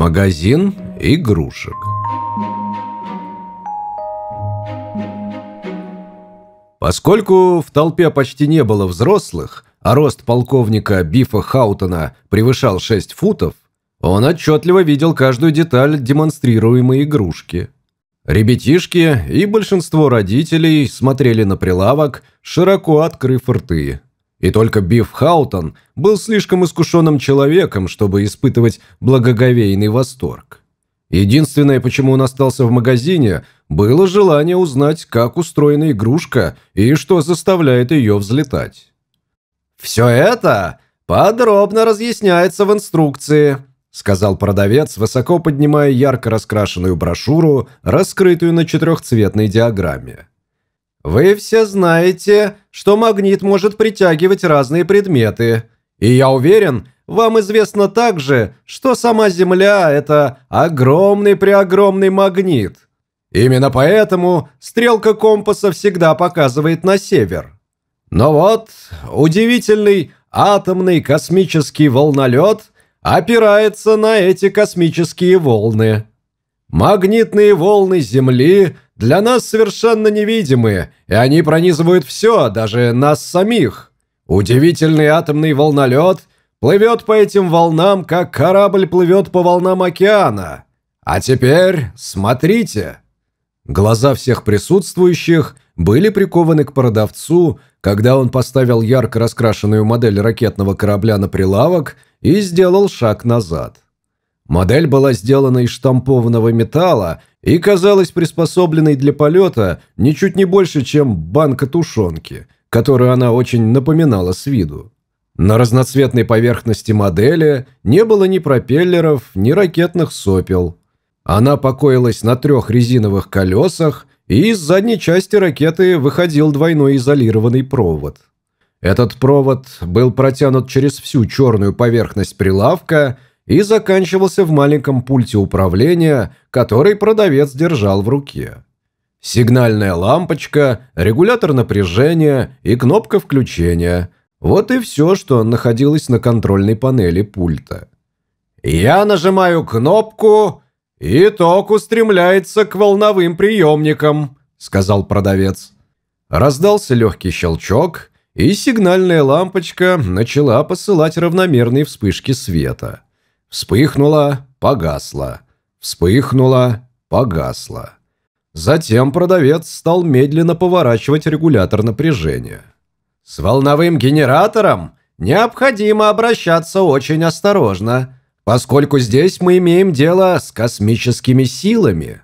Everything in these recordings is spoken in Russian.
Магазин игрушек. Поскольку в толпе почти не было взрослых, а рост полковника Бифа Хаутона превышал 6 футов, он отчетливо видел каждую деталь демонстрируемой игрушки. Ребятишки и большинство родителей смотрели на прилавок, широко открыв рты. И только Биф Хаутон был слишком искушенным человеком, чтобы испытывать благоговейный восторг. Единственное, почему он остался в магазине, было желание узнать, как устроена игрушка и что заставляет ее взлетать. «Все это подробно разъясняется в инструкции», сказал продавец, высоко поднимая ярко раскрашенную брошюру, раскрытую на четырехцветной диаграмме. Вы все знаете, что магнит может притягивать разные предметы. И я уверен, вам известно также, что сама Земля – это огромный-преогромный магнит. Именно поэтому стрелка компаса всегда показывает на север. Но вот удивительный атомный космический волнолет опирается на эти космические волны. Магнитные волны Земли – для нас совершенно невидимые, и они пронизывают все, даже нас самих. Удивительный атомный волнолет плывет по этим волнам, как корабль плывет по волнам океана. А теперь смотрите. Глаза всех присутствующих были прикованы к продавцу, когда он поставил ярко раскрашенную модель ракетного корабля на прилавок и сделал шаг назад. Модель была сделана из штампованного металла и казалась приспособленной для полета ничуть не больше, чем банка тушенки, которую она очень напоминала с виду. На разноцветной поверхности модели не было ни пропеллеров, ни ракетных сопел. Она покоилась на трех резиновых колесах, и из задней части ракеты выходил двойной изолированный провод. Этот провод был протянут через всю черную поверхность прилавка – и заканчивался в маленьком пульте управления, который продавец держал в руке. Сигнальная лампочка, регулятор напряжения и кнопка включения – вот и все, что находилось на контрольной панели пульта. «Я нажимаю кнопку, и ток устремляется к волновым приемникам», – сказал продавец. Раздался легкий щелчок, и сигнальная лампочка начала посылать равномерные вспышки света. Вспыхнула, погасла. Вспыхнула, погасла. Затем продавец стал медленно поворачивать регулятор напряжения. С волновым генератором необходимо обращаться очень осторожно, поскольку здесь мы имеем дело с космическими силами.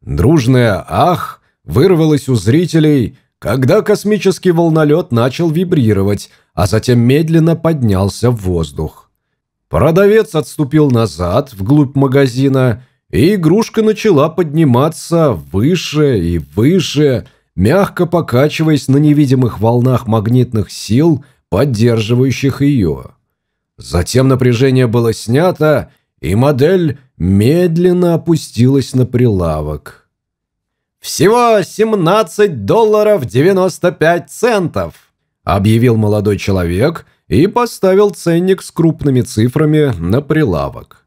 Дружное «ах» вырвалось у зрителей, когда космический волнолет начал вибрировать, а затем медленно поднялся в воздух. Продавец отступил назад, вглубь магазина, и игрушка начала подниматься выше и выше, мягко покачиваясь на невидимых волнах магнитных сил, поддерживающих ее. Затем напряжение было снято, и модель медленно опустилась на прилавок. «Всего 17 долларов 95 центов», — объявил молодой человек, и поставил ценник с крупными цифрами на прилавок.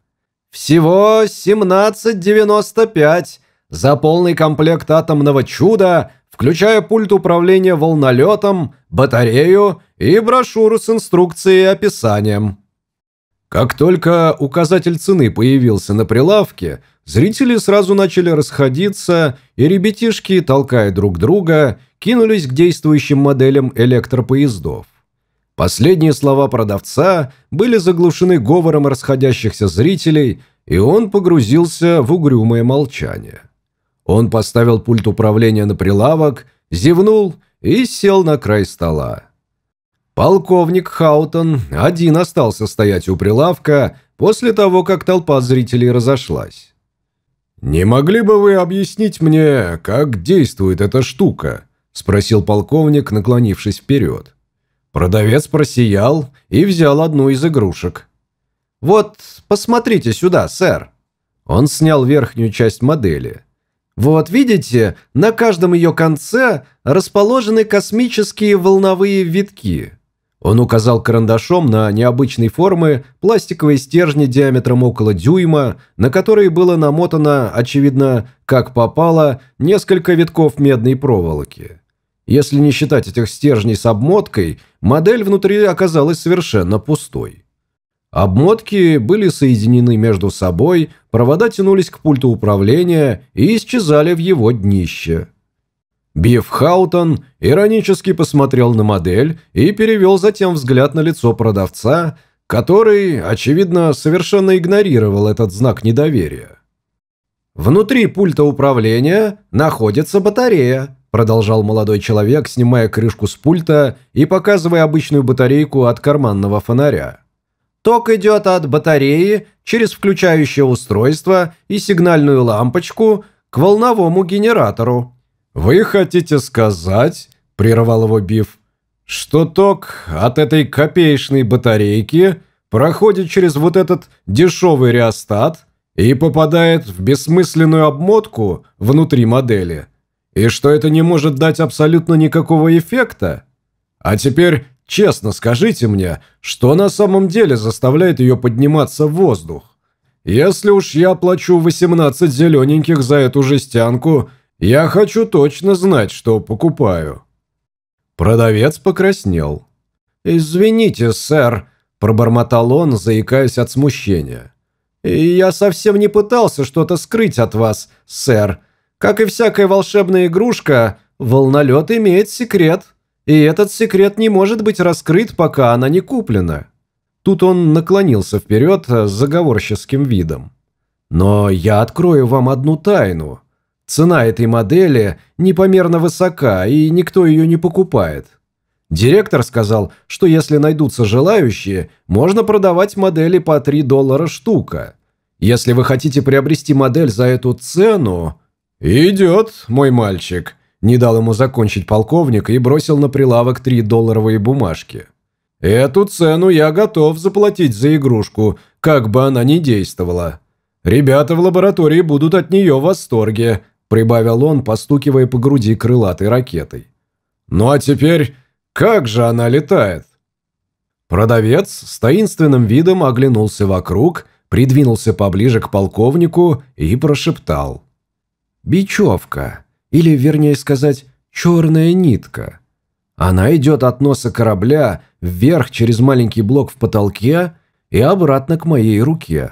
«Всего 17,95 за полный комплект атомного чуда, включая пульт управления волнолетом, батарею и брошюру с инструкцией и описанием». Как только указатель цены появился на прилавке, зрители сразу начали расходиться, и ребятишки, толкая друг друга, кинулись к действующим моделям электропоездов. Последние слова продавца были заглушены говором расходящихся зрителей, и он погрузился в угрюмое молчание. Он поставил пульт управления на прилавок, зевнул и сел на край стола. Полковник Хаутон один остался стоять у прилавка после того, как толпа зрителей разошлась. «Не могли бы вы объяснить мне, как действует эта штука?» – спросил полковник, наклонившись вперед. Продавец просиял и взял одну из игрушек. «Вот, посмотрите сюда, сэр». Он снял верхнюю часть модели. «Вот, видите, на каждом ее конце расположены космические волновые витки. Он указал карандашом на необычной формы пластиковые стержни диаметром около дюйма, на которые было намотано, очевидно, как попало, несколько витков медной проволоки. Если не считать этих стержней с обмоткой, модель внутри оказалась совершенно пустой. Обмотки были соединены между собой, провода тянулись к пульту управления и исчезали в его днище. Биф Хаутон иронически посмотрел на модель и перевел затем взгляд на лицо продавца, который, очевидно, совершенно игнорировал этот знак недоверия. «Внутри пульта управления находится батарея», продолжал молодой человек, снимая крышку с пульта и показывая обычную батарейку от карманного фонаря. Ток идет от батареи через включающее устройство и сигнальную лампочку к волновому генератору. «Вы хотите сказать, — прервал его Биф, — что ток от этой копеечной батарейки проходит через вот этот дешевый реостат и попадает в бессмысленную обмотку внутри модели, и что это не может дать абсолютно никакого эффекта? А теперь честно скажите мне, что на самом деле заставляет ее подниматься в воздух? Если уж я плачу 18 зелененьких за эту жестянку, я хочу точно знать, что покупаю». Продавец покраснел. «Извините, сэр», – пробормотал он, заикаясь от смущения. «Я совсем не пытался что-то скрыть от вас, сэр. Как и всякая волшебная игрушка, волнолет имеет секрет, и этот секрет не может быть раскрыт, пока она не куплена». Тут он наклонился вперед с заговорческим видом. «Но я открою вам одну тайну. Цена этой модели непомерно высока, и никто ее не покупает. Директор сказал, что если найдутся желающие, можно продавать модели по 3 доллара штука. Если вы хотите приобрести модель за эту цену... «Идет, мой мальчик», – не дал ему закончить полковник и бросил на прилавок 3 долларовые бумажки. «Эту цену я готов заплатить за игрушку, как бы она ни действовала. Ребята в лаборатории будут от нее в восторге, прибавил он, постукивая по груди крылатой ракетой. «Ну а теперь, как же она летает?» Продавец с таинственным видом оглянулся вокруг, придвинулся поближе к полковнику и прошептал. «Бечевка, или, вернее сказать, черная нитка. Она идет от носа корабля вверх через маленький блок в потолке и обратно к моей руке.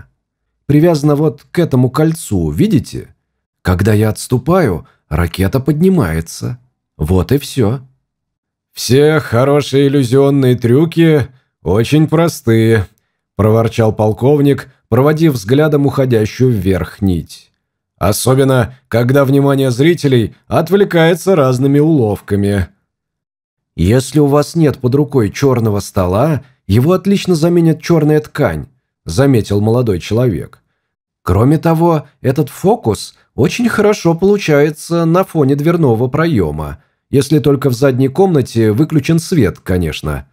Привязана вот к этому кольцу, видите? Когда я отступаю, ракета поднимается. Вот и все. «Все хорошие иллюзионные трюки очень простые», – проворчал полковник, проводив взглядом уходящую вверх нить. «Особенно, когда внимание зрителей отвлекается разными уловками». «Если у вас нет под рукой черного стола, его отлично заменит черная ткань», – заметил молодой человек. «Кроме того, этот фокус очень хорошо получается на фоне дверного проема, если только в задней комнате выключен свет, конечно.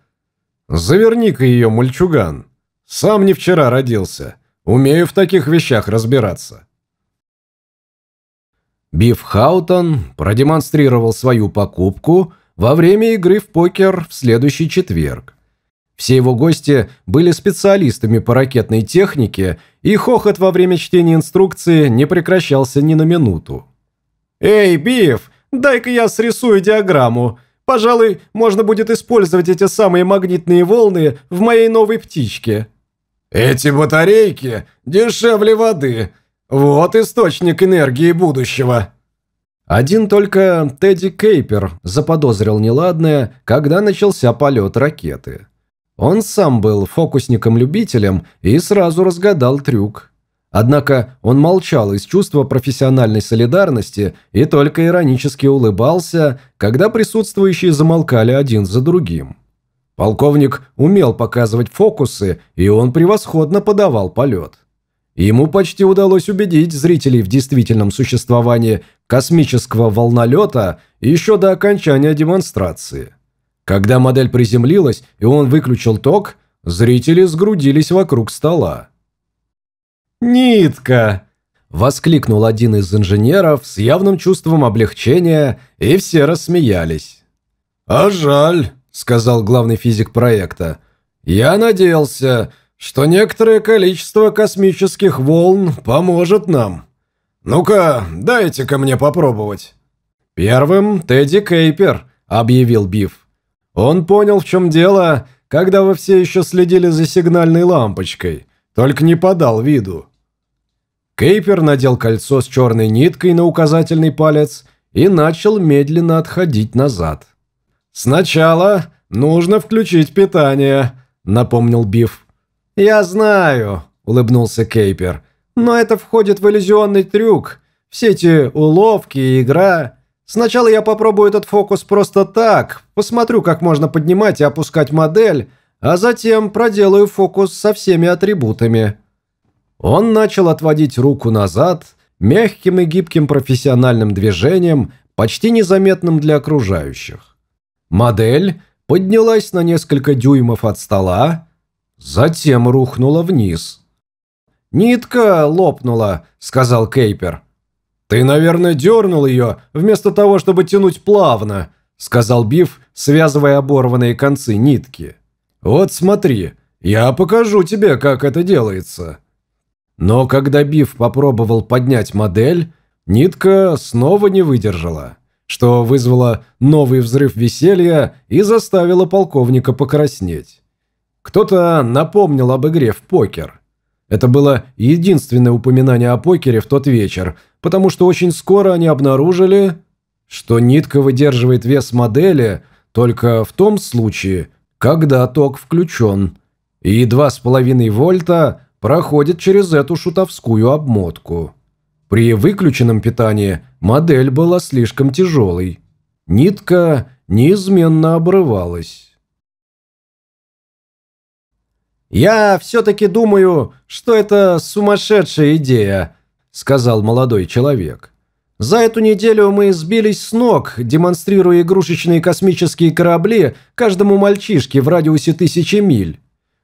Заверни-ка ее, мальчуган. Сам не вчера родился. Умею в таких вещах разбираться. Биф Хаутон продемонстрировал свою покупку во время игры в покер в следующий четверг. Все его гости были специалистами по ракетной технике, и хохот во время чтения инструкции не прекращался ни на минуту. «Эй, Биф, дай-ка я срисую диаграмму. Пожалуй, можно будет использовать эти самые магнитные волны в моей новой птичке». «Эти батарейки дешевле воды. Вот источник энергии будущего». Один только Тедди Кейпер заподозрил неладное, когда начался полет ракеты. Он сам был фокусником-любителем и сразу разгадал трюк. Однако он молчал из чувства профессиональной солидарности и только иронически улыбался, когда присутствующие замолкали один за другим. Полковник умел показывать фокусы, и он превосходно подавал полет. Ему почти удалось убедить зрителей в действительном существовании космического волнолета еще до окончания демонстрации. Когда модель приземлилась и он выключил ток, зрители сгрудились вокруг стола. «Нитка!» – воскликнул один из инженеров с явным чувством облегчения, и все рассмеялись. «А жаль», сказал главный физик проекта. «Я надеялся, что некоторое количество космических волн поможет нам. Ну-ка, дайте-ка мне попробовать». «Первым Тедди Кейпер», — объявил Биф. Он понял, в чем дело, когда вы все еще следили за сигнальной лампочкой, только не подал виду. Кейпер надел кольцо с черной ниткой на указательный палец и начал медленно отходить назад. «Сначала нужно включить питание», — напомнил Биф. «Я знаю», — улыбнулся Кейпер. «Но это входит в иллюзионный трюк. Все эти уловки и игра. Сначала я попробую этот фокус просто так, посмотрю, как можно поднимать и опускать модель, а затем проделаю фокус со всеми атрибутами». Он начал отводить руку назад, мягким и гибким профессиональным движением, почти незаметным для окружающих. Модель поднялась на несколько дюймов от стола, затем рухнула вниз. «Нитка лопнула», — сказал Кейпер. «Ты, наверное, дернул ее, вместо того, чтобы тянуть плавно», — сказал Биф, связывая оборванные концы нитки. «Вот смотри, я покажу тебе, как это делается». Но когда Биф попробовал поднять модель, нитка снова не выдержала, что вызвало новый взрыв веселья и заставило полковника покраснеть. Кто-то напомнил об игре в покер. Это было единственное упоминание о покере в тот вечер, потому что очень скоро они обнаружили, что нитка выдерживает вес модели только в том случае, когда ток включен, и 2,5 вольта проходит через эту шутовскую обмотку. При выключенном питании модель была слишком тяжелой. Нитка неизменно обрывалась. «Я все-таки думаю, что это сумасшедшая идея», – сказал молодой человек. «За эту неделю мы сбились с ног, демонстрируя игрушечные космические корабли каждому мальчишке в радиусе тысячи миль.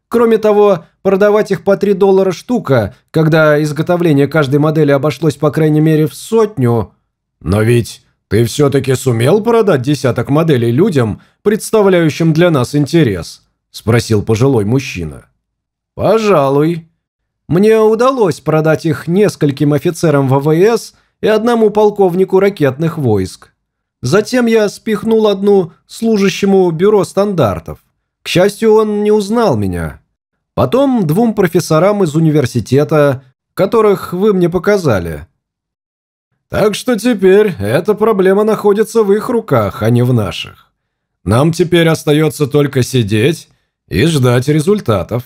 Кроме того, продавать их по 3 доллара штука, когда изготовление каждой модели обошлось по крайней мере в сотню. Но ведь ты все-таки сумел продать десяток моделей людям, представляющим для нас интерес? Спросил пожилой мужчина. Пожалуй. Мне удалось продать их нескольким офицерам ВВС и одному полковнику ракетных войск. Затем я спихнул одну служащему бюро стандартов. К счастью, он не узнал меня. Потом двум профессорам из университета, которых вы мне показали. Так что теперь эта проблема находится в их руках, а не в наших. Нам теперь остается только сидеть и ждать результатов.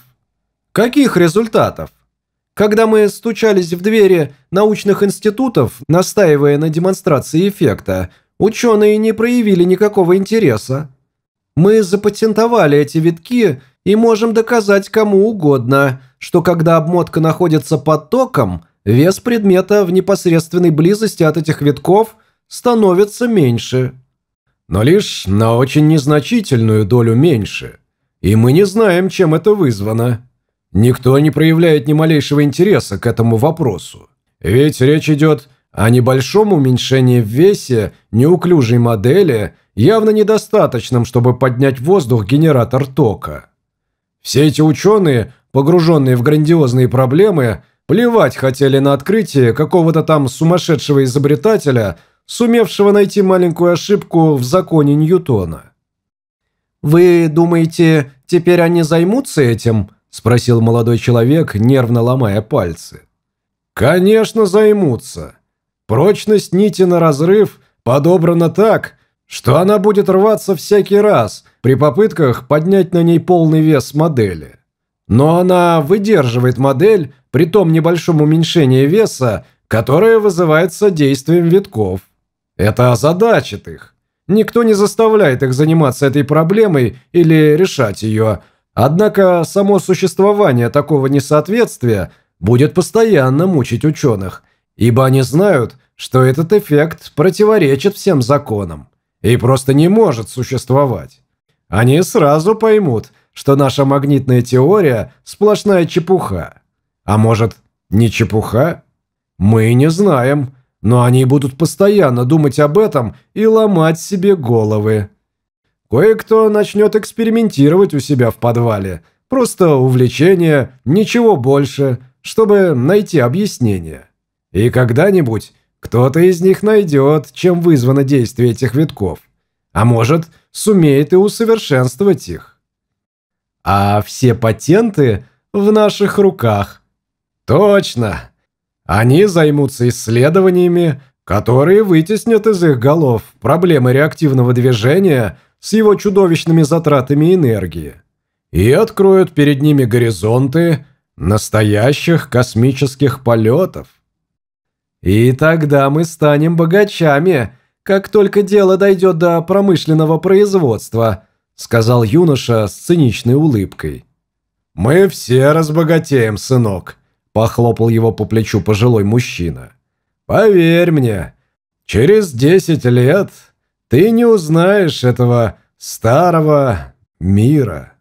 Каких результатов? Когда мы стучались в двери научных институтов, настаивая на демонстрации эффекта, ученые не проявили никакого интереса. Мы запатентовали эти витки и можем доказать кому угодно, что когда обмотка находится под током, вес предмета в непосредственной близости от этих витков становится меньше. Но лишь на очень незначительную долю меньше. И мы не знаем, чем это вызвано. Никто не проявляет ни малейшего интереса к этому вопросу. Ведь речь идет о небольшом уменьшении в весе неуклюжей модели – явно недостаточным, чтобы поднять в воздух генератор тока. Все эти ученые, погруженные в грандиозные проблемы, плевать хотели на открытие какого-то там сумасшедшего изобретателя, сумевшего найти маленькую ошибку в законе Ньютона. «Вы думаете, теперь они займутся этим?» – спросил молодой человек, нервно ломая пальцы. «Конечно займутся. Прочность нити на разрыв подобрана так, что она будет рваться всякий раз при попытках поднять на ней полный вес модели. Но она выдерживает модель при том небольшом уменьшении веса, которое вызывается действием витков. Это озадачит их. Никто не заставляет их заниматься этой проблемой или решать ее. Однако само существование такого несоответствия будет постоянно мучить ученых, ибо они знают, что этот эффект противоречит всем законам и просто не может существовать. Они сразу поймут, что наша магнитная теория – сплошная чепуха. А может, не чепуха? Мы не знаем, но они будут постоянно думать об этом и ломать себе головы. Кое-кто начнет экспериментировать у себя в подвале. Просто увлечение, ничего больше, чтобы найти объяснение. И когда-нибудь кто-то из них найдет, чем вызвано действие этих витков. А может, сумеет и усовершенствовать их. А все патенты в наших руках. Точно. Они займутся исследованиями, которые вытеснят из их голов проблемы реактивного движения с его чудовищными затратами энергии и откроют перед ними горизонты настоящих космических полетов. И тогда мы станем богачами, как только дело дойдет до промышленного производства, сказал юноша с циничной улыбкой. Мы все разбогатеем, сынок, похлопал его по плечу пожилой мужчина. Поверь мне, через десять лет ты не узнаешь этого старого мира.